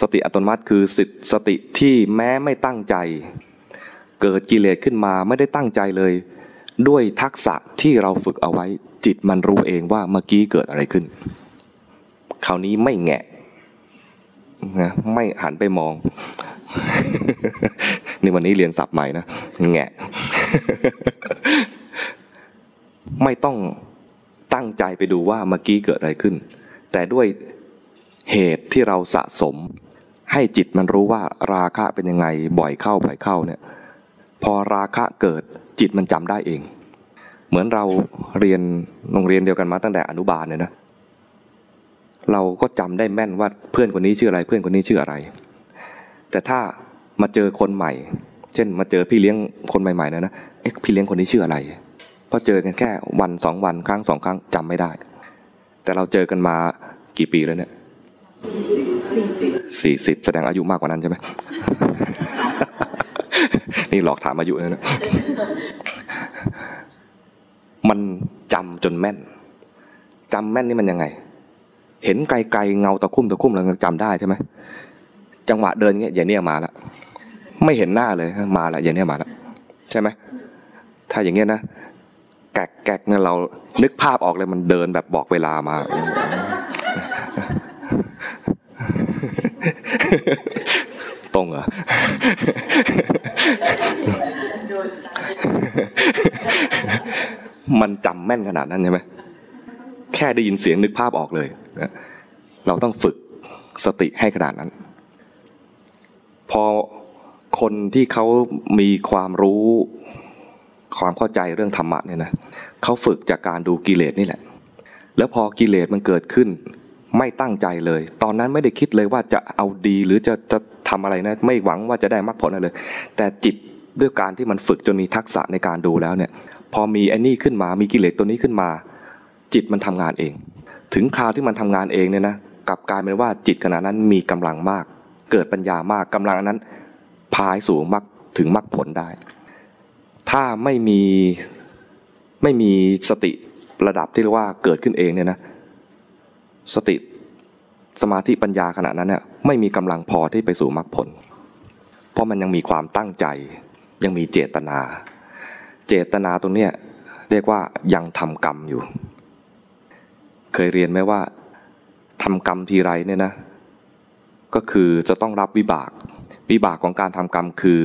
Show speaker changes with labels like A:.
A: สติอัตโนมัติคือสิทสติที่แม้ไม่ตั้งใจ เกิดกิเลสขึ้นมาไม่ได้ตั้งใจเลย ด้วยทักษะที่เราฝึกเอาไว้ จิตมันรู้เองว่าเมื่อกี้เกิดอะไรขึ้น คราวนี้ไม่แงะนะไม่หันไปมอง นี่วันนี้เรียนศัพท์ใหม่นะแงะ ไม่ต้องตั้งใจไปดูว่าเมื่อกี้เกิดอะไรขึ้น แต่ด้วยเหตุที่เราสะสม ให้จิตมันรู้ว่าราคะเป็นยังไงบ่อยเข้าบ่อยเข้าเนี่ยพอราคะเกิดจิตมันจำได้เอง เหมือนเราเรียนโรงเรียนเดียวกันมาตั้งแต่อนุบาลเนี่ยนะเราก็จำได้แม่นว่าเพื่อนคนนี้ชื่ออะไรเพื่อนคนนี้ชื่ออะไร แต่ถ้ามาเจอคนใหม่ เช่น มาเจอพี่เลี้ยงคนใหม่ๆนะนะเอ๊ะพี่เลี้ยงคนนี้ชื่ออะไรพอเจอกันแค่วันสองวันครั้งสองครั้งจำไม่ได้ แต่เราเจอกันมากี่ปีแล้วเนี่ย สี่สิบแสดงอายุมากกว่านั้นใช่ไหม นี่หลอกถามอายุเลยนะมันจำจนแม่นจำแม่นนี่มันยังไง เห็นไกลๆเงาตะคุ่มตะคุ่มเราจำได้ใช่ไหมจังหวะเดินเงี้ยอย่าเนี่ยมาละไม่เห็นหน้าเลยมาละอย่าเนี่ยมาละใช่ไหมถ้าอย่างเงี้ยนะแกกแกกเนี่ยเรานึกภาพออกเลยมันเดินแบบบอกเวลามา ตรงเหรอมันจำแม่นขนาดนั้นใช่ไหมแค่ได้ยินเสียงนึกภาพออกเลยเราต้องฝึกสติให้ขนาดนั้น พอคนที่เขามีความรู้ความเข้าใจเรื่องธรรมะเนี่ยนะเขาฝึกจากการดูกิเลสนี่แหละ แล้วพอกิเลสมันเกิดขึ้น ไม่ตั้งใจเลย ตอนนั้นไม่ได้คิดเลยว่าจะเอาดีหรือจะจะทำอะไรนะ ไม่หวังว่าจะได้มรรคผลอะไรเลย แต่จิตด้วยการที่มันฝึกจนมีทักษะในการดูแล้วเนี่ย พอมีไอ้นี่ขึ้นมา มีกิเลสตัวนี้ขึ้นมา จิตมันทำงานเอง ถึงคราวที่มันทำงานเองเนี่ยนะกลับกลายเป็นว่าจิตขณะนั้นมีกำลังมาก เกิดปัญญามากกำลังอันนั้นพายสู่มรรคถึงมรรคผลได้ ถ้าไม่มีไม่มีสติระดับที่เรียกว่าเกิดขึ้นเองเนี่ยนะ สติสมาธิปัญญาขณะนั้นเนี่ยไม่มีกำลังพอที่ไปสู่มรรคผล เพราะมันยังมีความตั้งใจ ยังมีเจตนา เจตนาตรงเนี้ยเรียกว่ายังทำกรรมอยู่ เคยเรียนไหมว่าทำกรรมทีไรเนี่ยนะ ก็คือจะต้องรับวิบาก วิบากของการทำกรรมคือ